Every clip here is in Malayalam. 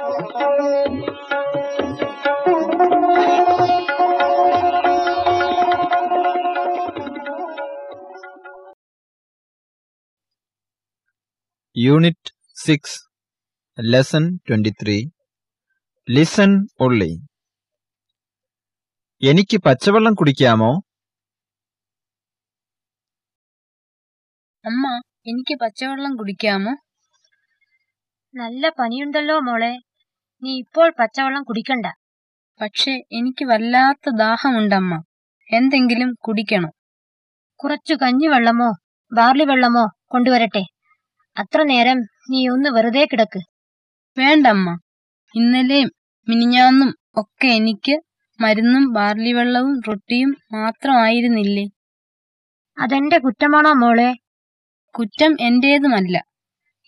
Unit six lesson twenty three listen ഉള്ളി എനിക്ക് പച്ചവെള്ളം കുടിക്കാമോ? അമ്മ എനിക്ക് പച്ചവെള്ളം കുടിക്കാമോ? നല്ല പനിയുണ്ടല്ലോ മോളെ. നീ ഇപ്പോൾ പച്ചവെള്ളം കുടിക്കണ്ട. പക്ഷെ എനിക്ക് വല്ലാത്ത ദാഹമുണ്ടമ്മ. എന്തെങ്കിലും കുടിക്കണം. കുറച്ചു കഞ്ഞിവെള്ളമോ ബാർലി വെള്ളമോ കൊണ്ടുവരട്ടെ. അത്ര നേരം നീ ഒന്ന് വെറുതെ കിടക്ക്. വേണ്ടമ്മ. ഇന്നലെയും മിനിഞ്ഞാന്നും ഒക്കെ എനിക്ക് മരുന്നും ബാർലി വെള്ളവും റൊട്ടിയും മാത്രമായിരുന്നില്ലേ അതെന്റെ കുറ്റമാണോ മോളെ? കുറ്റം എന്റേതുമല്ല.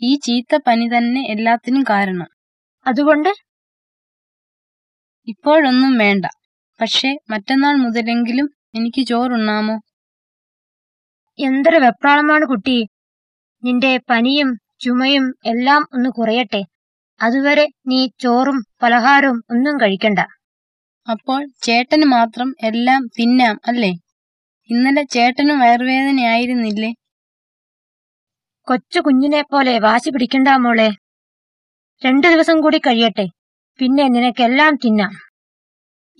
ഈ ചീത്ത പനി തന്നെ എല്ലാത്തിനും കാരണം. അതുകൊണ്ട് ഇപ്പോഴൊന്നും വേണ്ട. പക്ഷേ മറ്റന്നാൾ മുതലെങ്കിലും എനിക്ക് ചോറുണ്ണാമോ? എന്തൊരു വെപ്രാളമാണ് കുട്ടി. നിന്റെ പനിയും ചുമയും എല്ലാം ഒന്ന് കുറയട്ടെ. അതുവരെ നീ ചോറും പലഹാരവും ഒന്നും കഴിക്കണ്ട. അപ്പോൾ ചേട്ടന് മാത്രം എല്ലാം തിന്നാം അല്ലേ? ഇന്നലെ ചേട്ടനും വയറുവേദനയായിരുന്നില്ലേ? കൊച്ചു കുഞ്ഞിനെ പോലെ വാശി പിടിക്കണ്ട മോളെ. രണ്ടു ദിവസം കൂടി കഴിയട്ടെ. പിന്നെ നിനക്കെല്ലാം തിന്നാം.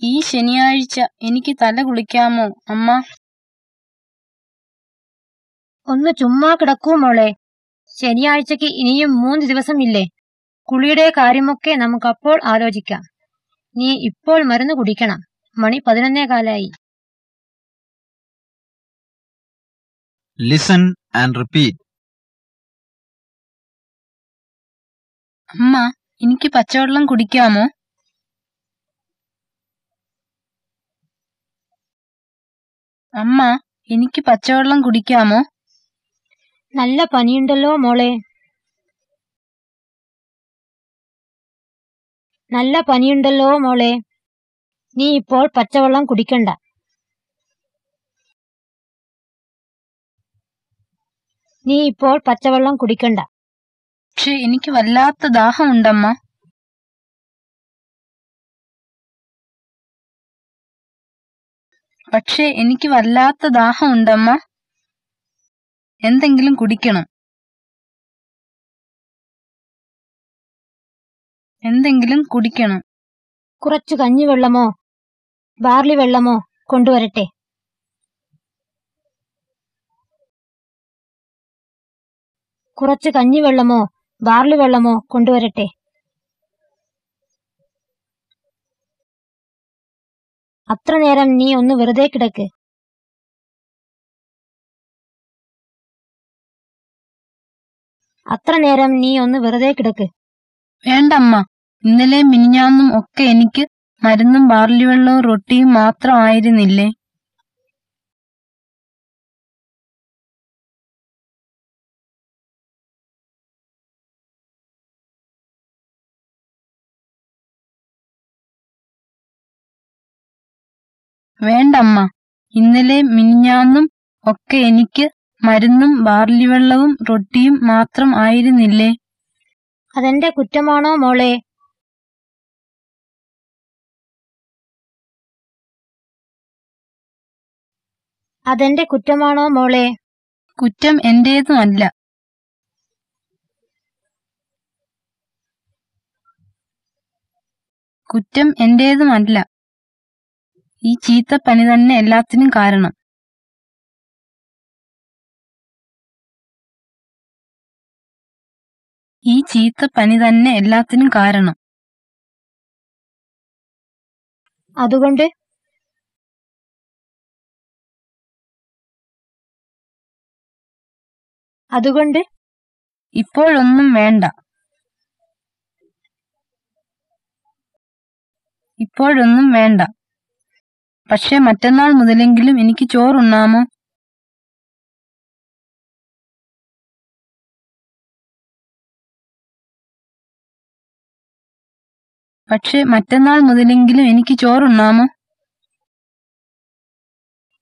ഈ ശനിയാഴ്ച എനിക്ക് തല കുളിക്കാമോ അമ്മ? ഒന്ന് ചുമ്മാ കിടക്കൂ മോളെ. ശനിയാഴ്ചക്ക് ഇനിയും മൂന്ന് ദിവസമില്ലേ കുളിയുടെ കാര്യമൊക്കെ നമുക്കപ്പോൾ ആലോചിക്കാം. നീ ഇപ്പോൾ മരുന്ന് കുടിക്കണം. മണി പതിനൊന്നേ കാലായി. ലിസൺ ആൻഡ് റിപ്പീറ്റ് അമ്മ എനിക്ക് പച്ചവെള്ളം കുടിക്കാമോ? അമ്മ എനിക്ക് പച്ചവെള്ളം കുടിക്കാമോ? നല്ല പനിയുണ്ടല്ലോ മോളെ. നല്ല പനിയുണ്ടല്ലോ മോളെ. നീ ഇപ്പോൾ പച്ചവെള്ളം കുടിക്കണ്ട. നീ ഇപ്പോൾ പച്ചവെള്ളം കുടിക്കണ്ട. പക്ഷെ എനിക്ക് വല്ലാത്ത ദാഹമുണ്ടമ്മ. പക്ഷേ എനിക്ക് വല്ലാത്ത ദാഹമുണ്ടമ്മ. എന്തെങ്കിലും കുടിക്കണം. എന്തെങ്കിലും കുടിക്കണം. കുറച്ചു കഞ്ഞിവെള്ളമോ? ബാർലി വെള്ളമോ കൊണ്ടുവരട്ടെ? കുറച്ച് കഞ്ഞിവെള്ളമോ? ബാർലി വെള്ളമോ? കൊണ്ടുവരട്ടെ. അത്ര നേരം നീ ഒന്ന് വെറുതെ കിടക്ക്. അത്ര നേരം നീ ഒന്ന് വെറുതെ കിടക്ക്. വേണ്ടമ്മ ഇന്നലെ മിനിഞ്ഞാന്നും ഒക്കെ എനിക്ക് മരുന്നും ബാർലി വെള്ളവും റൊട്ടിയും മാത്രമായിരുന്നില്ലേ വേണ്ടമ്മ. ഇന്നലെ മിനിഞ്ഞാന്നും ഒക്കെ എനിക്ക് മരുന്നും ബാർലി വെള്ളവും റൊട്ടിയും മാത്രം ആയിരുന്നില്ലേ? അതെന്റെ കുറ്റമാണോ മോളെ? അതെന്റെ കുറ്റമാണോ മോളെ? കുറ്റം എന്റേതുമല്ല കുറ്റം എന്റേതുമല്ല ഈ ചീത്ത പനി തന്നെ എല്ലാത്തിനും കാരണം. ഈ ചീത്ത പനി തന്നെ എല്ലാത്തിനും കാരണം. അതുകൊണ്ട് അതുകൊണ്ട് ഇപ്പോഴൊന്നും വേണ്ട. ഇപ്പോഴൊന്നും വേണ്ട. പക്ഷെ മറ്റന്നാൾ മുതലെങ്കിലും എനിക്ക് ചോറുണ്ണാമോ? പക്ഷെ മറ്റന്നാൾ മുതലെങ്കിലും എനിക്ക് ചോറുണ്ണാമോ?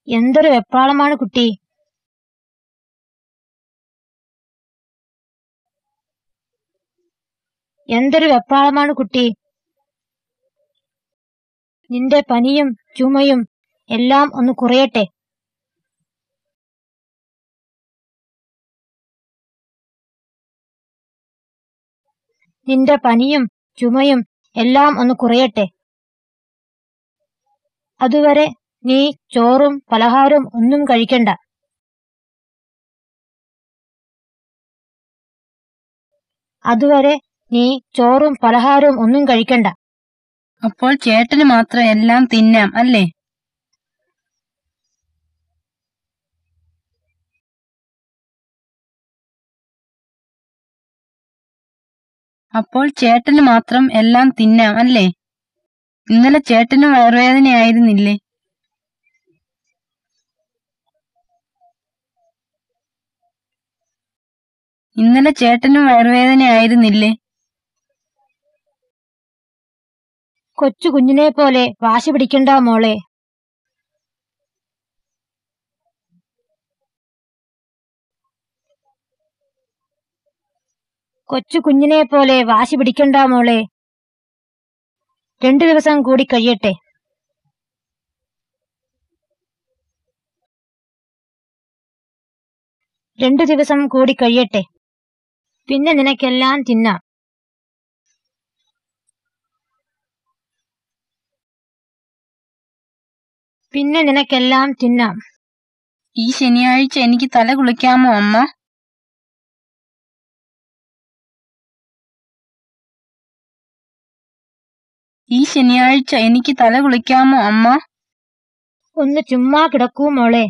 എന്തൊരു വെപ്പാളമാണ് കുട്ടി. എന്തൊരു വെപ്പാളമാണ് കുട്ടി. നിന്റെ പനിയും ചുമയും എല്ലാം ഒന്ന് കുറയട്ടെ. നിന്റെ പനിയും ചുമയും എല്ലാം ഒന്ന് കുറയട്ടെ. അതുവരെ നീ ചോറും പലഹാരവും ഒന്നും കഴിക്കണ്ട. അതുവരെ നീ ചോറും പലഹാരവും ഒന്നും കഴിക്കണ്ട. അപ്പോൾ ചേട്ടന് മാത്രം എല്ലാം തിന്നാം അല്ലേ? അപ്പോൾ ചേട്ടന് മാത്രം എല്ലാം തിന്നാം അല്ലേ? ഇന്നലെ ചേട്ടന് വയറുവേദനയായിരുന്നില്ലേ ഇന്നലെ ചേട്ടനും വയറുവേദനയായിരുന്നില്ലേ കൊച്ചു കുഞ്ഞിനെ പോലെ വാശി പിടിക്കണ്ട മോളെ. കൊച്ചു കുഞ്ഞിനെ പോലെ വാശി പിടിക്കണ്ട മോളെ. രണ്ടു ദിവസം കൂടി കഴിയട്ടെ. രണ്ടു ദിവസം കൂടി കഴിയട്ടെ. പിന്നെ നിനക്കെല്ലാം തിന്നാം. പിന്നെ നിനക്കെല്ലാം തിന്നാം. ഈ ശനിയാഴ്ച എനിക്ക് തല കുളിക്കാമോ അമ്മ? ഈ ശനിയാഴ്ച എനിക്ക് തല കുളിക്കാമോ അമ്മ? ഒന്ന് ചുമ്മാ കിടക്കൂ മോളെ.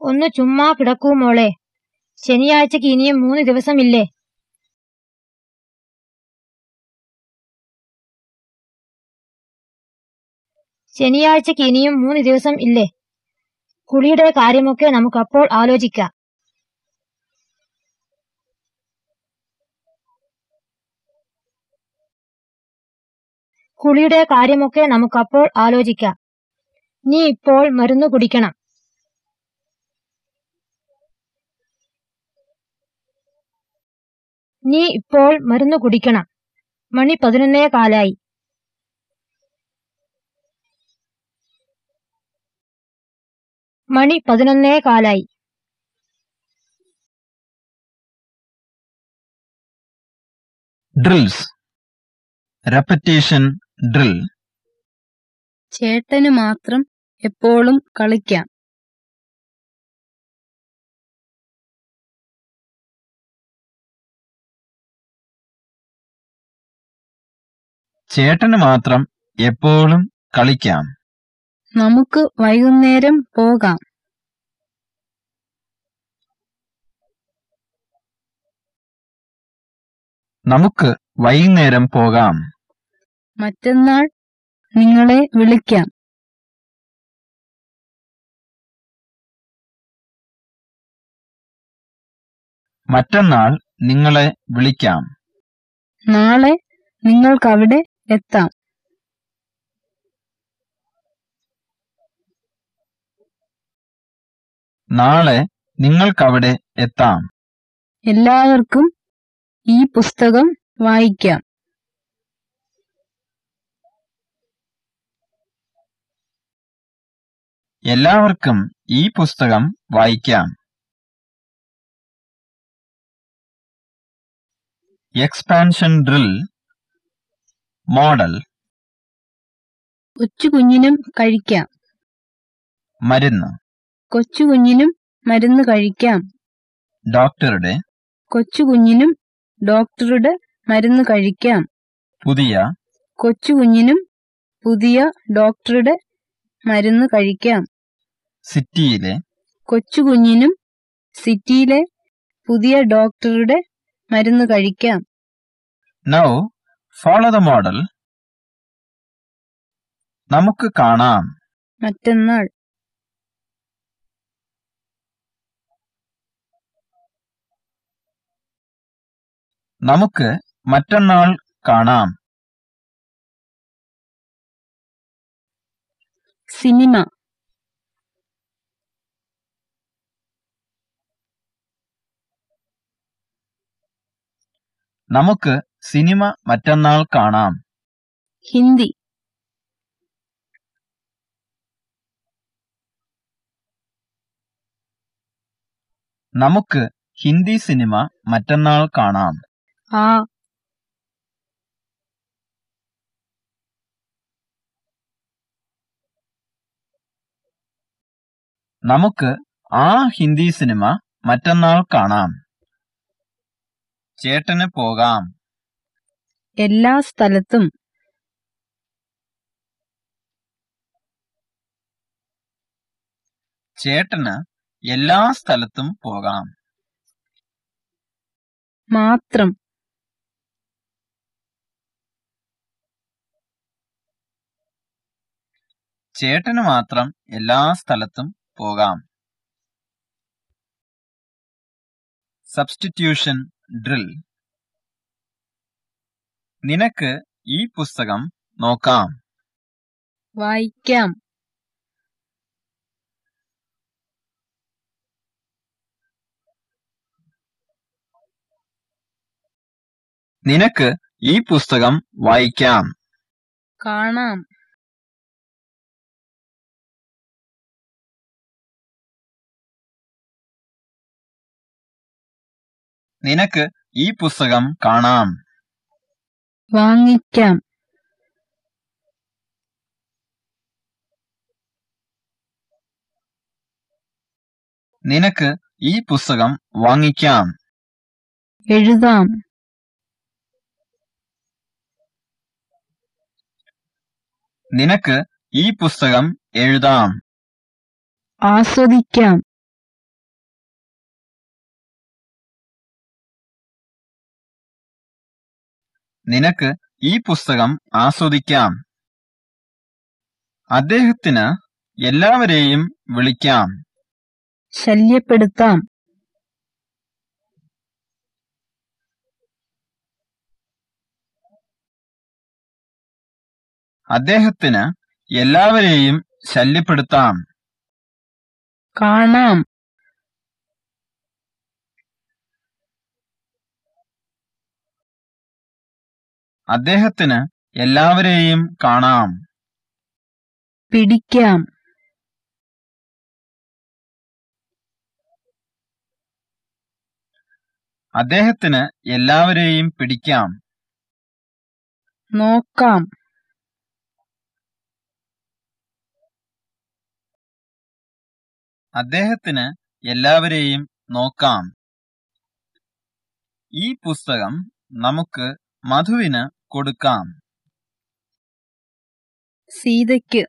ഒന്ന് ചുമ്മാ കിടക്കൂ മോളെ. ശനിയാഴ്ചക്ക് ഇനിയും മൂന്ന് ദിവസമില്ലേ? ശനിയാഴ്ചക്ക് ഇനിയും മൂന്ന് ദിവസം ഇല്ലേ? കുളിയുടെ കാര്യമൊക്കെ നമുക്കപ്പോൾ ആലോചിക്കാം. കുളിയുടെ കാര്യമൊക്കെ നമുക്കപ്പോൾ ആലോചിക്കാം. നീ ഇപ്പോൾ മരുന്ന് കുടിക്കണം. നീ ഇപ്പോൾ മരുന്ന് കുടിക്കണം. മണി പതിനൊന്നേ കാലായി. മണി പതിനൊന്നേ കാലായി. ഡ്രിൽസ്. Repetition drill. ചേട്ടന് മാത്രം എപ്പോഴും കളിക്കാം. ചേട്ടന് മാത്രം എപ്പോഴും കളിക്കാം. നമുക്ക് വൈകുന്നേരം പോകാം. നമുക്ക് വൈകുന്നേരം പോകാം. മറ്റന്നാൾ നിങ്ങളെ വിളിക്കാം. മറ്റന്നാൾ നിങ്ങളെ വിളിക്കാം. നാളെ നിങ്ങൾക്കവിടെ എത്താം. നാളെ നിങ്ങൾക്കവിടെ എത്താം. എല്ലാവർക്കും ഈ പുസ്തകം വായിക്കാം. എല്ലാവർക്കും ഈ പുസ്തകം വായിക്കാം. എക്സ്പാൻഷൻ ഡ്രിൽ മോഡൽ കൊച്ചുകുഞ്ഞിനും കഴിക്കാം. മരുന്ന്. കൊച്ചുകുഞ്ഞിനും മരുന്ന് കഴിക്കാം. ഡോക്ടറുടെ കൊച്ചുകുഞ്ഞിനും ഡോക്ടറുടെ മരുന്ന് കഴിക്കാം. പുതിയ കൊച്ചുകുഞ്ഞിനും പുതിയ ഡോക്ടറുടെ മരുന്ന് കഴിക്കാം. സിറ്റിയിലെ കൊച്ചുകുഞ്ഞിനും സിറ്റിയിലെ പുതിയ ഡോക്ടറുടെ മരുന്ന് കഴിക്കാം. നൗ ഫോളോ ദ മോഡൽ നമുക്ക് കാണാം. മറ്റന്നാൾ. നമുക്ക് മറ്റന്നാൾ കാണാം. സിനിമ. നമുക്ക് സിനിമ മറ്റന്നാൾ കാണാം. ഹിന്ദി. നമുക്ക് ഹിന്ദി സിനിമ മറ്റന്നാൾ കാണാം. ആ. നമുക്ക് ആ ഹിന്ദി സിനിമ മറ്റന്നാൾ കാണാം. ചേട്ടന് പോകാം. എല്ലാ സ്ഥലത്തും. ചേട്ടന് എല്ലാ സ്ഥലത്തും പോകാം. മാത്രം. ചേട്ടന് മാത്രം എല്ലാ സ്ഥലത്തും പോകാം. സബ്സ്റ്റിറ്റ്യൂഷൻ ഡ്രിൽ നിനക്ക് ഈ പുസ്തകം നോക്കാം. വായിക്കാം. നിനക്ക് ഈ പുസ്തകം വായിക്കാം. കാണാം. നിനക്ക് ഈ പുസ്തകം കാണാം. വാങ്ങിക്കാം. നിനക്ക് ഈ പുസ്തകം വാങ്ങിക്കാം. എഴുതാം. നിനക്ക് ഈ പുസ്തകം എഴുതാം. ആസ്വദിക്കാം. നിനക്ക് ഈ പുസ്തകം ആസ്വദിക്കാം. അദ്ദേഹത്തിന് എല്ലാവരെയും വിളിക്കാം. ശല്യപ്പെടുത്താം. അദ്ദേഹത്തിന് എല്ലാവരെയും ശല്യപ്പെടുത്താം. കാണാം. അദ്ദേഹത്തിന് എല്ലാവരെയും കാണാം. പിടിക്കാം. അദ്ദേഹത്തിന് എല്ലാവരെയും പിടിക്കാം. നോക്കാം. അദ്ദേഹത്തിന് എല്ലാവരെയും നോക്കാം. ഈ പുസ്തകം നമുക്ക് മധുവിന് കൊടുക്കാം. സീതയ്ക്ക്.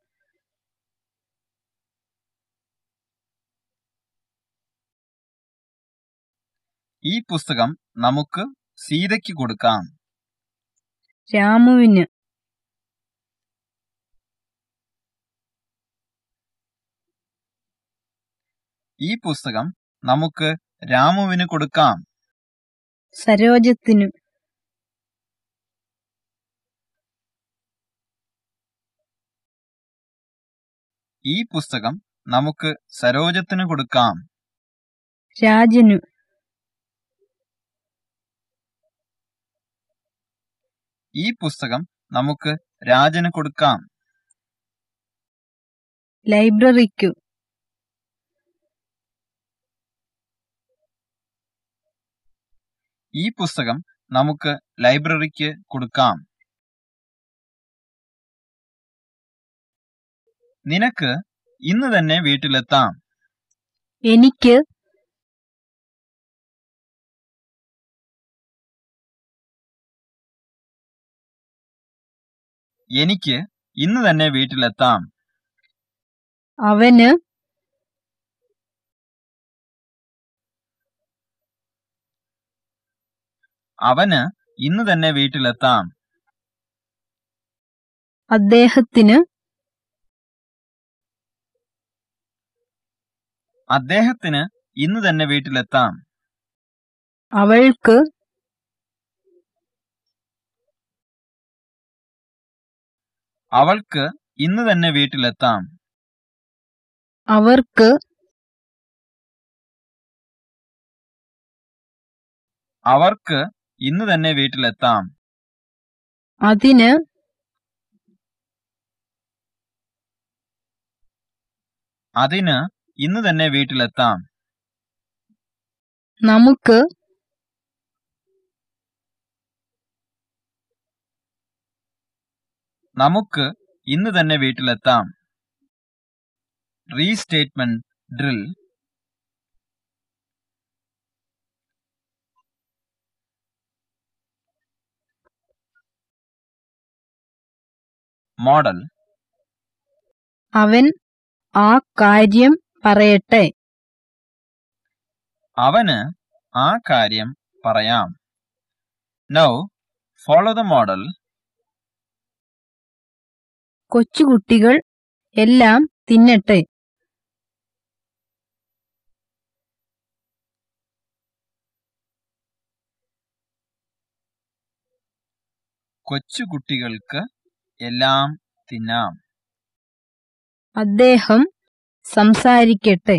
ഈ പുസ്തകം നമുക്ക് സീതയ്ക്ക് കൊടുക്കാം. രാമുവിന്. ഈ പുസ്തകം നമുക്ക് രാമുവിന് കൊടുക്കാം. സരോജത്തിനു. ഈ പുസ്തകം നമുക്ക് സരോജത്തിന് കൊടുക്കാം. രാജനു. ഈ പുസ്തകം നമുക്ക് രാജന് കൊടുക്കാം. ലൈബ്രറിക്കു. ഈ പുസ്തകം നമുക്ക് ലൈബ്രറിക്ക് കൊടുക്കാം. നിനക്ക് ഇന്ന് തന്നെ വീട്ടിലെത്താം. എനിക്ക് എനിക്ക് ഇന്ന് തന്നെ വീട്ടിലെത്താം. അവന് അവന് ഇന്ന് തന്നെ വീട്ടിലെത്താം. അദ്ദേഹത്തിന് അദ്ദേഹത്തിന് ഇന്ന് തന്നെ വീട്ടിലെത്താം. അവൾക്ക് അവൾക്ക് ഇന്ന് തന്നെ വീട്ടിലെത്താം. അവർക്ക് അവർക്ക് ഇന്ന് തന്നെ വീട്ടിലെത്താം. അതിന് അതിന് ഇന്ന് തന്നെ വീട്ടിലെത്താം. നമുക്ക് നമുക്ക് ഇന്ന് തന്നെ വീട്ടിലെത്താം. റീസ്റ്റേറ്റ്മെന്റ് ഡ്രിൽ മോഡൽ അവൻ ആ കാര്യം പറയട്ടെ. അവന് ആ കാര്യം പറയാം. നൗ ഫോളോ ദ മോഡൽ കൊച്ചുകുട്ടികൾ എല്ലാം തിന്നട്ടെ. കൊച്ചുകുട്ടികൾക്ക് എല്ലാം തിന്നാം. അദ്ദേഹം സംസാരിക്കട്ടെ.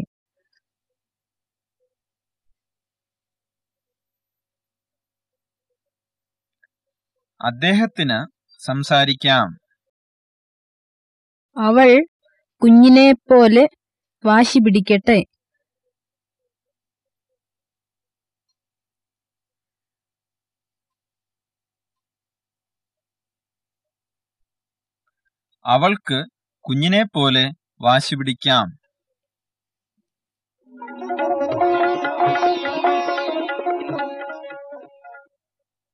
അദ്ദേഹത്തിന് സംസാരിക്കാം. അവൾ കുഞ്ഞിനെ പോലെ വാശി പിടിക്കട്ടെ. അവൾക്ക് കുഞ്ഞിനെപ്പോലെ വാശി പിടിക്കാം.